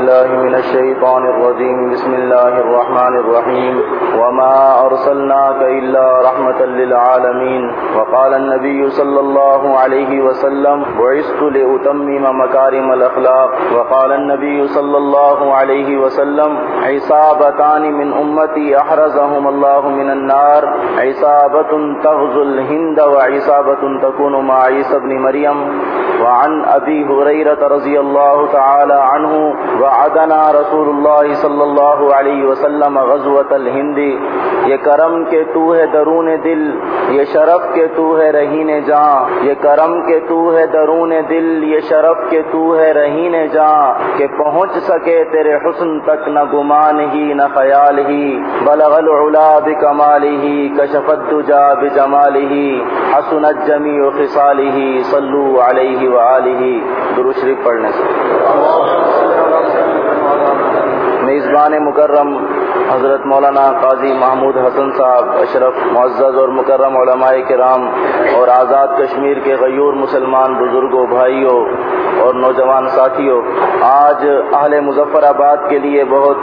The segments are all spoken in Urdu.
بالله من الشيطان الرجيم. بسم الله الرحمن الرحيم. وما أرسلناك إلا رحمة للعالمين. وقال النبي صلى الله عليه وسلم، بعثت لأتمم مكارم الأخلاق. وقال النبي صلى الله عليه وسلم، عصابتان من أمتي أحرزهم الله من النار. عصابة تغزو الهند وعصابة تكون مع عيسى بن مريم. وعن أبي هريرة رضي الله تعالى عنه وعدنا رسول الله صلى الله عليه وسلم غزوة الهند یہ کرم کے تو ہے درون دل، یہ شرف کے تو ہے رہین جاں. یہ کرم کے تو ہے درون دل، یہ شرف کے تو ہے رہین جاں. کہ پہنچ سکے تیرے حسن تک نہ گمان ہی، نہ خیال ہی. بلغ العلا بکمالہ کشف الدجا بجمالہ حسنت جمیع خصالہ صلو علیہ وآلہ. درود شریف پڑھنے سے. میزبان مکرم حضرت مولانا قاضی محمود حسن صاحب، اشرف معزز اور مکرم علماء کرام اور آزاد کشمیر کے غیور مسلمان بزرگوں، بھائیوں اور نوجوان ساتھیوں، آج اہل مظفر آباد کے لیے بہت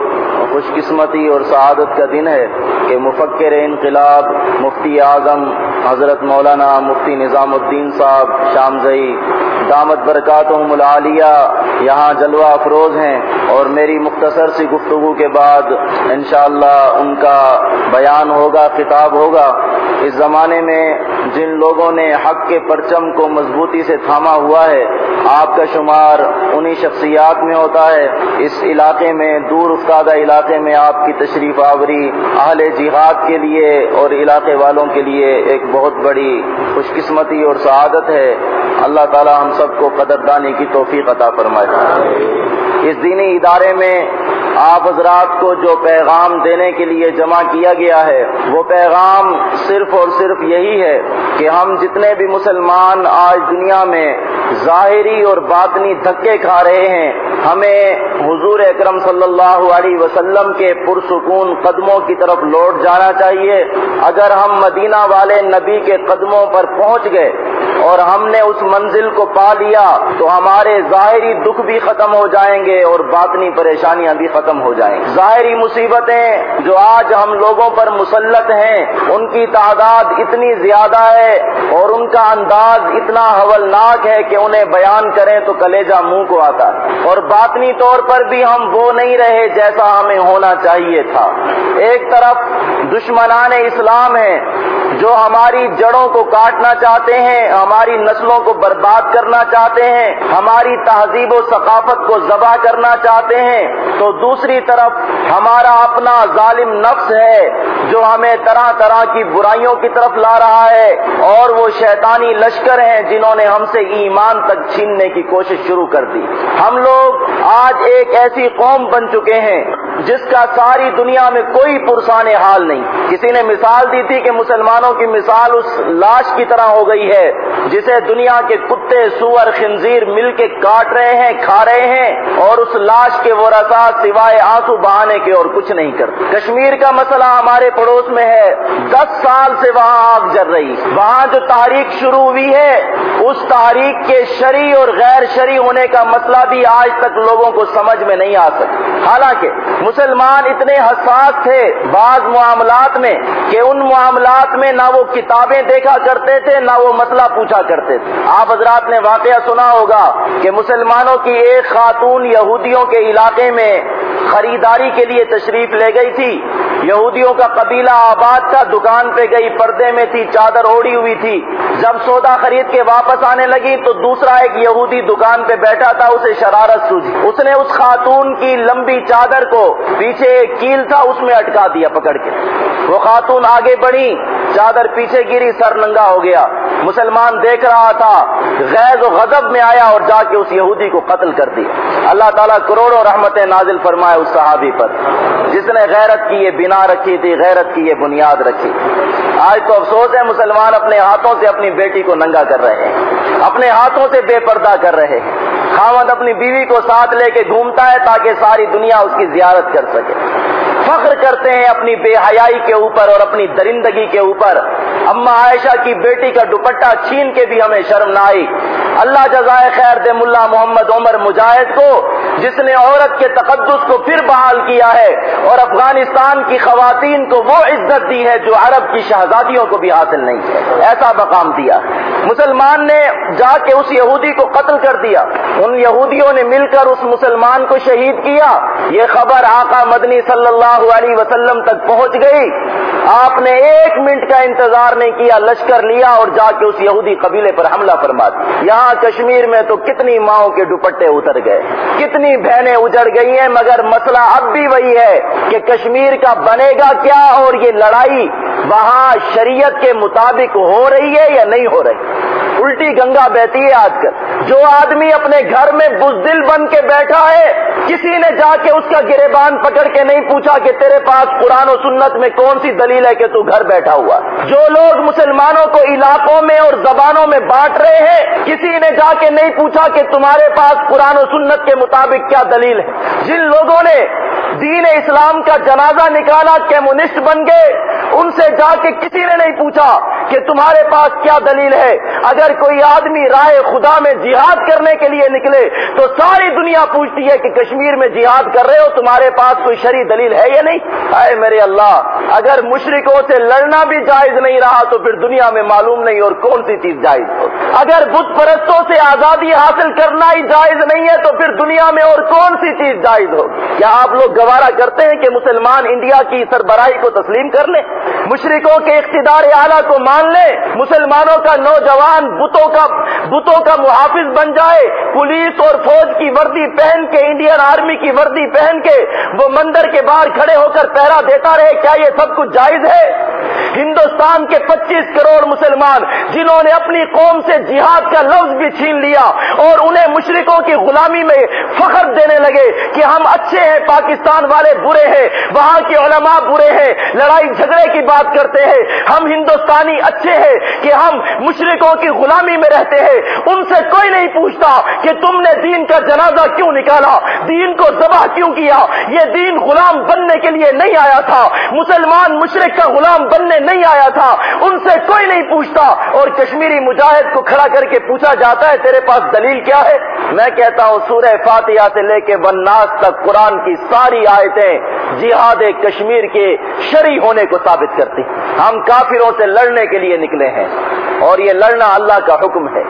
خوش قسمتی اور سعادت کا دن ہے کہ مفکر انقلاب مفتی اعظم حضرت مولانا مفتی نظام الدین صاحب شامزئی، دامت برکاتہم العالیہ یہاں جلوہ افروز ہیں اور میری مختصر سی گفتگو کے بعد انشاءاللہ ان کا بیان ہوگا، خطاب ہوگا۔ اس زمانے میں جن لوگوں نے حق کے پرچم کو مضبوطی سے تھاما ہوا ہے، آپ کا شمار انہی شخصیات میں ہوتا ہے۔ اس علاقے میں، دور افتادہ علاقے میں آپ کی تشریف آوری اہل جہاد کے لیے اور علاقے والوں کے لیے ایک بہت بڑی خوش قسمتی اور سعادت ہے۔ اللہ تعالی ہم سب کو قدردانی کی توفیق عطا فرمائے۔ اس دینی ادارے میں آپ حضرات کو جو پیغام دینے کے لیے جمع کیا گیا ہے، وہ پیغام صرف اور صرف یہی ہے کہ ہم جتنے بھی مسلمان آج دنیا میں ظاہری اور باطنی دھکے کھا رہے ہیں، ہمیں حضور اکرم صلی اللہ علیہ وسلم کے پرسکون قدموں کی طرف لوٹ جانا چاہیے۔ اگر ہم مدینہ والے نبی کے قدموں پر پہنچ گئے اور ہم نے اس منزل کو پا لیا تو ہمارے ظاہری دکھ بھی ختم ہو جائیں گے اور باطنی پریشانیاں بھی ختم ہو جائیں گی۔ ظاہری مصیبتیں جو آج ہم لوگوں پر مسلط ہیں، ان کی تعداد اتنی زیادہ ہے اور ان کا انداز اتنا حولناک ہے کہ انہیں بیان کریں تو کلیجہ منہ کو آتا۔ ہے اور باطنی طور پر بھی ہم وہ نہیں رہے جیسا ہمیں ہونا چاہیے تھا۔ ایک طرف دشمنان اسلام ہیں جو ہماری جڑوں کو کاٹنا چاہتے ہیں، ہماری نسلوں کو برباد کرنا چاہتے ہیں، ہماری تہذیب و ثقافت کو ذبح کرنا چاہتے ہیں، تو دوسری طرف ہمارا اپنا ظالم نفس ہے جو ہمیں طرح طرح کی برائیوں کی طرف لا رہا ہے، اور وہ شیطانی لشکر ہیں جنہوں نے ہم سے ایمان تک چھیننے کی کوشش شروع کر دی۔ ہم لوگ آج ایک ایسی قوم بن چکے ہیں جس کا ساری دنیا میں کوئی پرسان حال نہیں۔ کسی نے مثال دی تھی کہ مسلمانوں کی مثال اس لاش کی طرح ہو گئی ہے، جسے دنیا کے کتے، سور، خنزیر مل کے کاٹ رہے ہیں، کھا رہے ہیں اور اس لاش کے وہ رسا سوائے آنسو بہانے کے اور کچھ نہیں کرتے۔ کشمیر کا مسئلہ ہمارے پڑوس میں ہے۔ دس سال سے وہاں آگ جل رہی۔ وہاں جو تاریخ شروع ہوئی ہے، اس تاریخ کے شری اور غیر شری ہونے کا مسئلہ بھی آج تک لوگوں کو سمجھ میں نہیں آ سکتا۔ حالانکہ مسلمان اتنے حساس تھے بعض معاملات میں کہ ان معاملات میں نہ وہ کتابیں دیکھا کرتے تھے، نہ وہ مسئلہ پوچھا کرتے تھے۔ آپ حضرات نے واقعہ سنا ہوگا کہ مسلمانوں کی ایک خاتون یہودیوں کے علاقے میں خریداری کے لیے تشریف لے گئی تھی۔ یہودیوں کا قبیلہ آباد تھا، دکان پہ گئی، پردے میں تھی، چادر اوڑی ہوئی تھی۔ جب سودا خرید کے واپس آنے لگی تو دوسرا ایک یہودی دکان پہ بیٹھا تھا، اسے شرارت سوجی اس نے اس خاتون کی لمبی چادر کو پیچھے ایک کیل تھا، اس میں اٹکا دیا پکڑ کے۔ وہ خاتون آگے بڑھی، چادر پیچھے گری، سر ننگا ہو گیا۔ مسلمان دیکھ رہا تھا، غیظ و غضب میں آیا اور جا کے اس یہودی کو قتل کر دیا۔ اللہ تعالیٰ کروڑوں رحمتیں نازل فرمائے اس صحابی پر۔ جس نے غیرت کی یہ بنا رکھی تھی، غیرت کی یہ بنیاد رکھی۔ آج تو افسوس ہے، مسلمان اپنے ہاتھوں سے اپنی بیٹی کو ننگا کر رہے ہیں۔ اپنے ہاتھوں سے بے پردہ کر رہے ہیں۔ خامد اپنی بیوی کو ساتھ لے کے گھومتا ہے تاکہ ساری دنیا اس کی زیارت کر سکے۔ فخر کرتے ہیں اپنی بے حیائی کے اوپر اور اپنی درندگی کے اوپر۔ اما عائشہ کی بیٹی کا دوپٹہ چھین کے بھی ہمیں شرم نہ آئی۔ اللہ جزائے خیر دے ملا محمد عمر مجاہد کو، جس نے عورت کے تقدس کو پھر بحال کیا ہے اور افغانستان کی خواتین کو وہ عزت دی ہے جو عرب کی شہزادیوں کو بھی حاصل نہیں ہے ایسا مقام دیا۔ مسلمان نے جا کے اس یہودی کو قتل کر دیا۔ ان یہودیوں نے مل کر اس مسلمان کو شہید کیا۔ یہ خبر آقا مدنی صلی اللہ علیہ وسلم تک پہنچ گئی۔ آپ نے ایک منٹ کا انتظار نہیں کیا، لشکر لیا اور جا کے اس یہودی قبیلے پر حملہ فرما دیا۔ یہاں کشمیر میں تو کتنی ماؤں کے دوپٹے اتر گئے، کتنی بہنیں اجڑ گئی ہیں، مگر مسئلہ اب بھی وہی ہے کہ کشمیر کا بنے گا کیا اور یہ لڑائی وہاں شریعت کے مطابق ہو رہی ہے یا نہیں ہو رہی؟ الٹی گنگا بہتی ہے آج کل۔ جو آدمی اپنے گھر میں بزدل بن کے بیٹھا ہے، کسی نے جا کے اس کا گریبان پکڑ کے نہیں پوچھا کہ تیرے پاس قرآن و سنت میں کون سی دلیل ہے کہ تو گھر بیٹھا ہوا۔ جو لوگ مسلمانوں کو علاقوں میں اور زبانوں میں بانٹ رہے ہیں، کسی نے جا کے نہیں پوچھا کہ تمہارے پاس قرآن و سنت کے مطابق کیا دلیل ہے۔ جن لوگوں نے دین اسلام کا جنازہ نکالا کیمونسٹ بن گئے، ان سے جا کے کسی نے نہیں پوچھا کہ تمہارے پاس کیا دلیل ہے؟ اگر کوئی آدمی رائے خدا میں جہاد کرنے کے لیے نکلے تو ساری دنیا پوچھتی ہے کہ کشمیر میں جہاد کر رہے ہو، تمہارے پاس کوئی شری دلیل ہے یا نہیں؟ اے میرے اللہ، اگر مشرقوں سے لڑنا بھی جائز نہیں رہا تو پھر دنیا میں معلوم نہیں اور کون سی چیز جائز ہو؟ اگر بت پرستوں سے آزادی حاصل کرنا ہی جائز نہیں ہے تو پھر دنیا میں اور کون سی چیز جائز ہو؟ کیا آپ لوگ گوارا کرتے ہیں کہ مسلمان انڈیا کی سربراہی کو تسلیم کر لیں؟ مشرقوں کے اقتدار اعلیٰ کو مان لیں مسلمانوں کا نوجوان بتوں کا بتوں کا محافظ بن جائے، پولیس اور فوج کی وردی پہن کے، انڈین آرمی کی وردی پہن کے، وہ مندر کے باہر کھڑے ہو کر پہرا دیتا رہے، کیا یہ سب کچھ جائز ہے؟ ہندوستان کے پچیس کروڑ مسلمان جنہوں نے اپنی قوم سے جہاد کا لفظ بھی چھین لیا اور انہیں مشرقوں کی غلامی میں فخر دینے لگے کہ ہم اچھے ہیں، پاکستان والے برے ہیں، وہاں کے علماء برے ہیں، لڑائی جھگڑے کی بات کرتے ہیں، ہم ہندوستانی اچھے ہیں کہ ہم مشرقوں کی غلامی میں رہتے ہیں۔ ان سے کوئی نہیں پوچھتا کہ تم نے دین کا جنازہ کیوں نکالا؟ دین کو ذبح کیوں کیا؟ یہ دین غلام بننے کے لیے نہیں آیا تھا۔ مسلمان مشرق کا غلام بننے نہیں آیا تھا۔ ان سے کوئی نہیں پوچھتا۔ اور کشمیری مجاہد کو کھڑا کر کے پوچھا جاتا ہے، تیرے پاس دلیل کیا ہے؟ میں کہتا ہوں، سورہ فاتحہ سے لے کے بناس تک قرآن کی ساری آیتیں جہاد کشمیر کے شری ہونے کو ثابت کرتی۔ ہم کافروں سے لڑنے کے لیے نکلے ہیں اور یہ لڑنا اللہ کا حکم ہے۔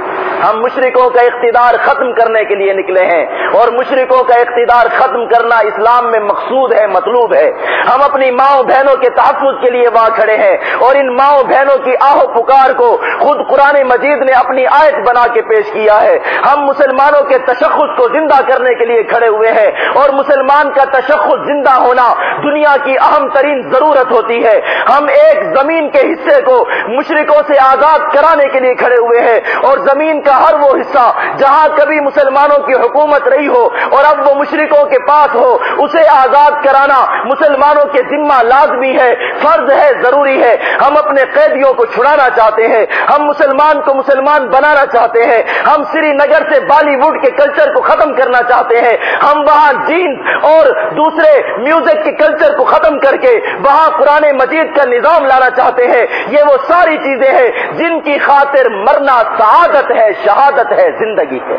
ہم مشرقوں کا اقتدار ختم کرنے کے لیے نکلے ہیں اور مشرقوں کا اقتدار ختم کرنا اسلام میں مقصود ہے، مطلوب ہے۔ ہم اپنی ماؤں بہنوں کے تحفظ کے لیے وہاں کھڑے ہیں اور ان ماؤں بہنوں کی آہو پکار کو خود قرآن مجید نے اپنی آیت بنا کے پیش کیا ہے۔ ہم مسلمانوں کے تشخص کو زندہ کرنے کے لیے کھڑے ہوئے ہیں اور مسلمان کا تشخص زندہ ہونا دنیا کی اہم ترین ضرورت ہوتی ہے۔ ہم ایک زمین کے حصے کو مشرقوں سے آزاد کرانے کے لیے کھڑے ہوئے ہیں اور زمین کا ہر وہ حصہ جہاں کبھی مسلمانوں کی حکومت رہی ہو اور اب وہ مشرقوں کے پاس ہو، اسے آزاد کرانا مسلمانوں کے ذمہ لازمی ہے، فرض ہے، ضروری ہے۔ ہم اپنے قیدیوں کو چھڑانا چاہتے ہیں، ہم مسلمان کو مسلمان بنانا چاہتے ہیں۔ ہم سری نگر سے بالی ووڈ کے کلچر کو ختم کرنا چاہتے ہیں۔ ہم وہاں جینس اور دوسرے میوزک کے کلچر کو ختم کر کے وہاں قرآن مجید کا نظام لانا چاہتے ہیں۔ یہ وہ ساری چیزیں ہیں جن کی خاطر مرنا سعادت ہے شہادت ہے زندگی ہے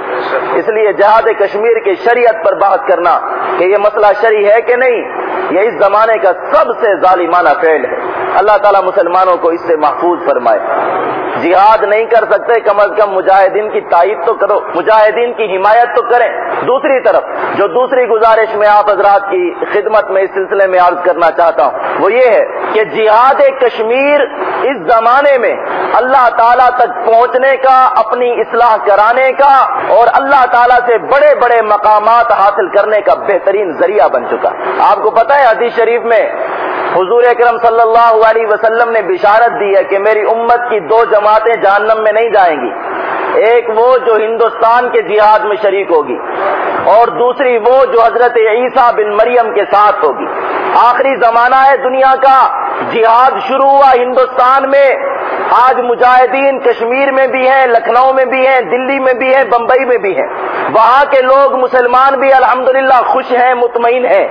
اس لیے جہاد کشمیر کی شریعت پر بات کرنا کہ یہ مسئلہ شریع ہے کہ نہیں، یہ اس زمانے کا سب سے ظالمانہ فعل ہے۔ اللہ تعالیٰ مسلمانوں کو اس سے محفوظ فرمائے۔ جہاد نہیں کر سکتے، کم از کم مجاہدین کی تائید تو کرو، مجاہدین کی حمایت تو کریں۔ دوسری طرف، جو دوسری گزارش میں آپ حضرات کی خدمت میں اس سلسلے میں عرض کرنا چاہتا ہوں، وہ یہ ہے کہ جہاد کشمیر اس زمانے میں اللہ تعالیٰ تک پہنچنے کا، اپنی اصلاح کرانے کا اور اللہ تعالیٰ سے بڑے بڑے مقامات حاصل کرنے کا بہترین ذریعہ بن چکا۔ آپ کو پتا ہے، حدیث شریف میں حضور اکرم صلی اللہ علیہ وسلم نے بشارت دی ہے کہ میری امت کی دو جماعتیں جہنم میں نہیں جائیں گی۔ ایک وہ جو ہندوستان کے جہاد میں شریک ہوگی اور دوسری وہ جو حضرت عیسیٰ بن مریم کے ساتھ ہوگی۔ آخری زمانہ ہے دنیا کا۔ جہاد شروع ہوا ہندوستان میں۔ آج مجاہدین کشمیر میں بھی ہیں، لکھنؤ میں بھی ہیں، دلی میں بھی ہیں، بمبئی میں بھی ہیں۔ وہاں کے لوگ مسلمان بھی الحمدللہ خوش ہیں، مطمئن ہیں۔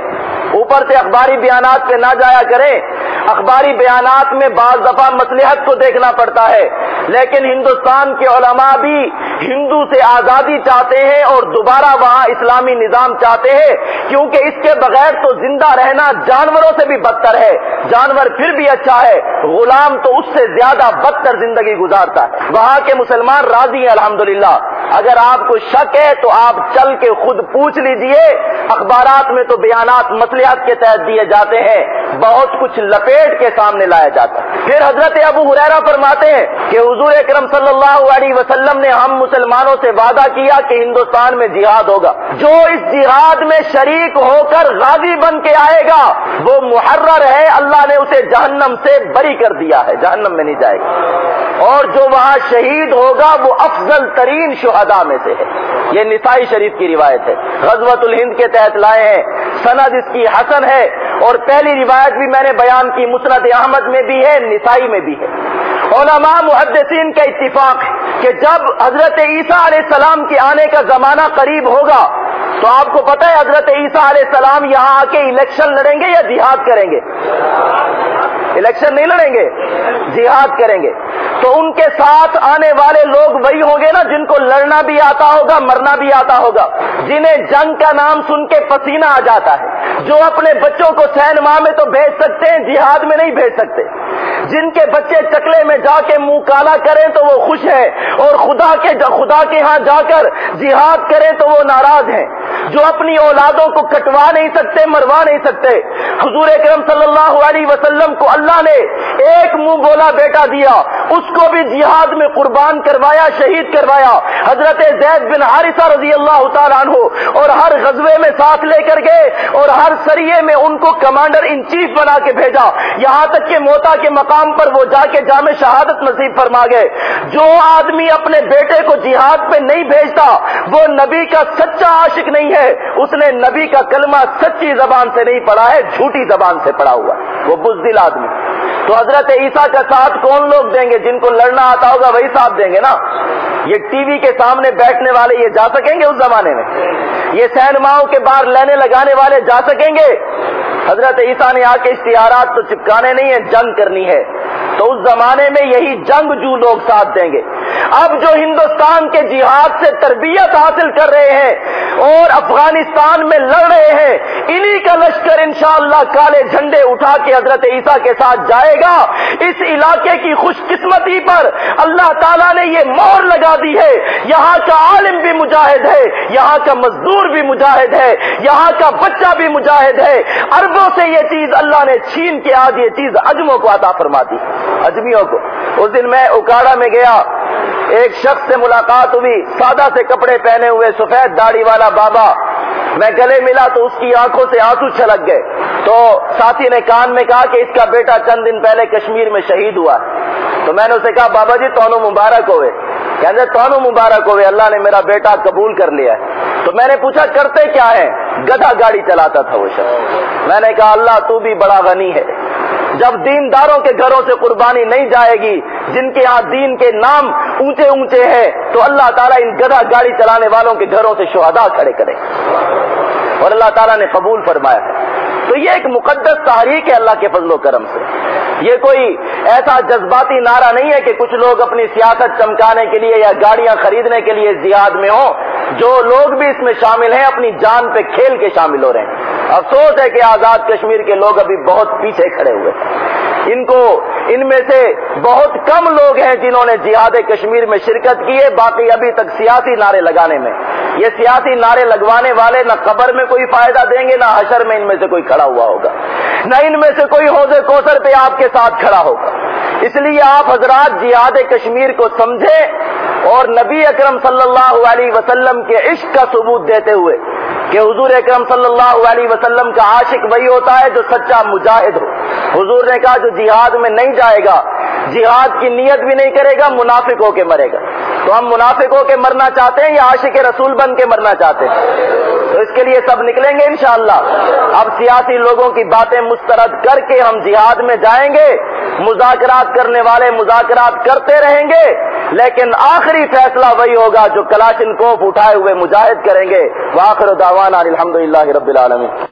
اوپر سے اخباری بیانات پہ نہ جایا کریں، اخباری بیانات میں بعض دفعہ مصلحت کو دیکھنا پڑتا ہے۔ لیکن ہندوستان کے علماء بھی ہندو سے آزادی چاہتے ہیں اور دوبارہ وہاں اسلامی نظام چاہتے ہیں۔ کیونکہ اس کے بغیر تو زندہ رہنا جانوروں سے بھی بدتر ہے۔ جانور پھر بھی اچھا ہے، غلام تو اس سے زیادہ بدتر زندگی گزارتا ہے۔ وہاں کے مسلمان راضی ہیں، الحمدللہ۔ اگر آپ کو شک ہے تو آپ چل کے خود پوچھ لیجیے۔ اخبارات میں تو بیانات مسلیات کے تحت دیے جاتے ہیں۔ بہت کچھ لپیٹ کے سامنے لایا جاتا ہے۔ پھر حضرت ابو حریرا فرماتے ہیں کہ حضور اکرم صلی اللہ علیہ وسلم نے ہم مسلمانوں سے وعدہ کیا کہ ہندوستان میں جہاد ہوگا۔ جو اس جہاد میں شریک ہو کر غازی بن کے آئے گا، وہ محرر ہے۔ اللہ نے اسے جہنم سے بری کر دیا ہے، جہنم میں نہیں جائے گا۔ اور جو وہاں شہید ہوگا وہ افضل ترین شہداء میں سے ہے۔ یہ نسائی شریف کی روایت ہے۔ غزوت الہند کے تحت لائے ہیں۔ سند اس کی حسن ہے۔ اور پہلی روایت بھی میں نے بیان کی مسرت احمد میں بھی ہے، نسائی میں بھی ہے۔ علماء محدثین کا اتفاق ہے کہ جب حضرت عیسیٰ علیہ السلام کے آنے کا زمانہ قریب ہوگا، تو آپ کو پتا ہے حضرت عیسیٰ علیہ السلام یہاں آ کے الیکشن لڑیں گے یا جہاد کریں گے؟ الیکشن نہیں لڑیں گے، جہاد کریں گے۔ تو ان کے ساتھ آنے والے لوگ وہی ہوں گے نا جن کو لڑنا بھی آتا ہوگا، مرنا بھی آتا ہوگا۔ جنہیں جنگ کا نام سن کے پسینہ آ جاتا ہے۔ جو اپنے بچوں کو سین ماہ میں تو بھیج سکتے ہیں، جہاد میں نہیں بھیج سکتے۔ جن کے بچے چکلے میں جا کے منہ کالا کریں تو وہ خوش ہے اور خدا کے خدا کے ہاں جا کر جہاد کریں تو وہ ناراض ہیں۔ جو اپنی اولادوں کو کٹوا نہیں سکتے، مروا نہیں سکتے۔ حضور اکرم صلی اللہ علیہ وسلم کو اللہ نے ایک منہ بولا، بیٹا دیا۔ اس کو بھی جہاد میں قربان کروایا، شہید کروایا۔ حضرت زید بن حارثہ رضی اللہ تعالیٰ عنہ اور ہر غزوے میں ساتھ لے کر گئے اور ہر سریے میں ان کو کمانڈر ان چیف بنا کے بھیجا۔ یہاں تک کہ موتا کے مقام پر وہ جا کے جامع شہادت نصیب فرما گئے۔ جو آدمی اپنے بیٹے کو جہاد پہ نہیں بھیجتا، وہ نبی کا سچا عاشق نہیں ہے۔ اس نے نبی کا کلمہ سچی زبان سے نہیں پڑھا ہے، جھوٹی زبان سے پڑھا ہوا وہ بزدل آدمی۔ تو حضرت عیسیٰ کا ساتھ کون لوگ دیں گے؟ جن کو لڑنا آتا ہوگا وہی ساتھ دیں گے نا؟ یہ ٹی وی کے سامنے بیٹھنے والے یہ جا سکیں گے اس زمانے میں؟ یہ سینماؤں کے باہر لینے لگانے والے جا سکیں گے؟ حضرت عیسیٰ نے آ کے اشتہارات تو چپکانے نہیں ہیں، جنگ کرنی ہے۔ تو اس زمانے میں یہی جنگ جو لوگ ساتھ دیں گے۔ اب جو ہندوستان کے جہاد سے تربیت حاصل کر رہے ہیں اور افغانستان میں لڑ رہے ہیں، انہی کا لشکر انشاءاللہ کالے جھنڈے اٹھا کے حضرت عیسیٰ کے ساتھ جائے گا۔ اس علاقے کی خوش قسمتی پر اللہ تعالیٰ نے یہ مور لگا دی ہے۔ یہاں کا عالم بھی مجاہد ہے، یہاں کا مزدور بھی مجاہد ہے، یہاں کا بچہ بھی مجاہد ہے۔ اربوں سے یہ چیز اللہ نے چھین کے آج یہ چیز اجموں کو عطا فرما دی۔ اجمیوں کو۔ اس دن میں اکاڑا میں گیا۔ ایک شخص سے ملاقات ہوئی۔ سادہ سے کپڑے پہنے ہوئے سفید داڑھی والا بابا۔ میں گلے ملا تو اس کی آنکھوں سے آنسو چھلک گئے۔ تو ساتھی نے کان میں کہا کہ اس کا بیٹا چند دن پہلے کشمیر میں شہید ہوا تو میں نے اسے کہا، بابا جی تونوں مبارک ہوئے۔ کہتے تونوں مبارک ہوئے، اللہ نے میرا بیٹا قبول کر لیا ہے۔ تو میں نے پوچھا، کرتے کیا ہے گدھا گاڑی چلاتا تھا وہ شخص۔ میں نے کہا، اللہ تو بھی بڑا غنی ہے۔ جب دینداروں کے گھروں سے قربانی نہیں جائے گی، جن کے ہاں دین کے نام اونچے اونچے ہیں، تو اللہ تعالیٰ ان گدھا گاڑی چلانے والوں کے گھروں سے شہدا کھڑے کرے۔ اور اللہ تعالیٰ نے قبول فرمایا ہے۔ تو یہ ایک مقدس تحریک ہے اللہ کے فضل و کرم سے۔ یہ کوئی ایسا جذباتی نعرہ نہیں ہے کہ کچھ لوگ اپنی سیاست چمکانے کے لیے یا گاڑیاں خریدنے کے لیے زیاد میں ہوں۔ جو لوگ بھی اس میں شامل ہیں، اپنی جان پہ کھیل کے شامل ہو رہے ہیں۔ افسوس ہے کہ آزاد کشمیر کے لوگ ابھی بہت پیچھے کھڑے ہوئے ان کو، ان میں سے بہت کم لوگ ہیں جنہوں نے جہاد کشمیر میں شرکت کی ہے، باقی ابھی تک سیاسی نعرے لگانے میں۔ یہ سیاسی نعرے لگوانے والے نہ قبر میں کوئی فائدہ دیں گے، نہ حشر میں ان میں سے کوئی کھڑا ہوا ہوگا۔ نہ ان میں سے کوئی حوض کوثر پہ آپ کے ساتھ کھڑا ہوگا۔ اس لیے آپ حضرات جہاد کشمیر کو سمجھیں اور نبی اکرم صلی اللہ علیہ وسلم کے عشق کا ثبوت دیتے ہوئے کہ حضور اکرم صلی اللہ علیہ وسلم کا عاشق وہی ہوتا ہے جو سچا مجاہد ہو۔ حضور نے کہا جو جہاد میں نہیں جائے گا، جہاد کی نیت بھی نہیں کرے گا، منافق ہو کے مرے گا۔ تو ہم منافق ہو کے مرنا چاہتے ہیں یا عاشق رسول بن کے مرنا چاہتے ہیں؟ تو اس کے لیے سب نکلیں گے انشاءاللہ۔ اب سیاسی لوگوں کی باتیں مسترد کر کے ہم جہاد میں جائیں گے، مذاکرات کرنے والے مذاکرات کرتے رہیں گے۔ لیکن آخری فیصلہ وہی ہوگا جو کلاشن کوف اٹھائے ہوئے مجاہد کریں گے۔ وہ آخر دعوانا الحمد للہ رب العالمین۔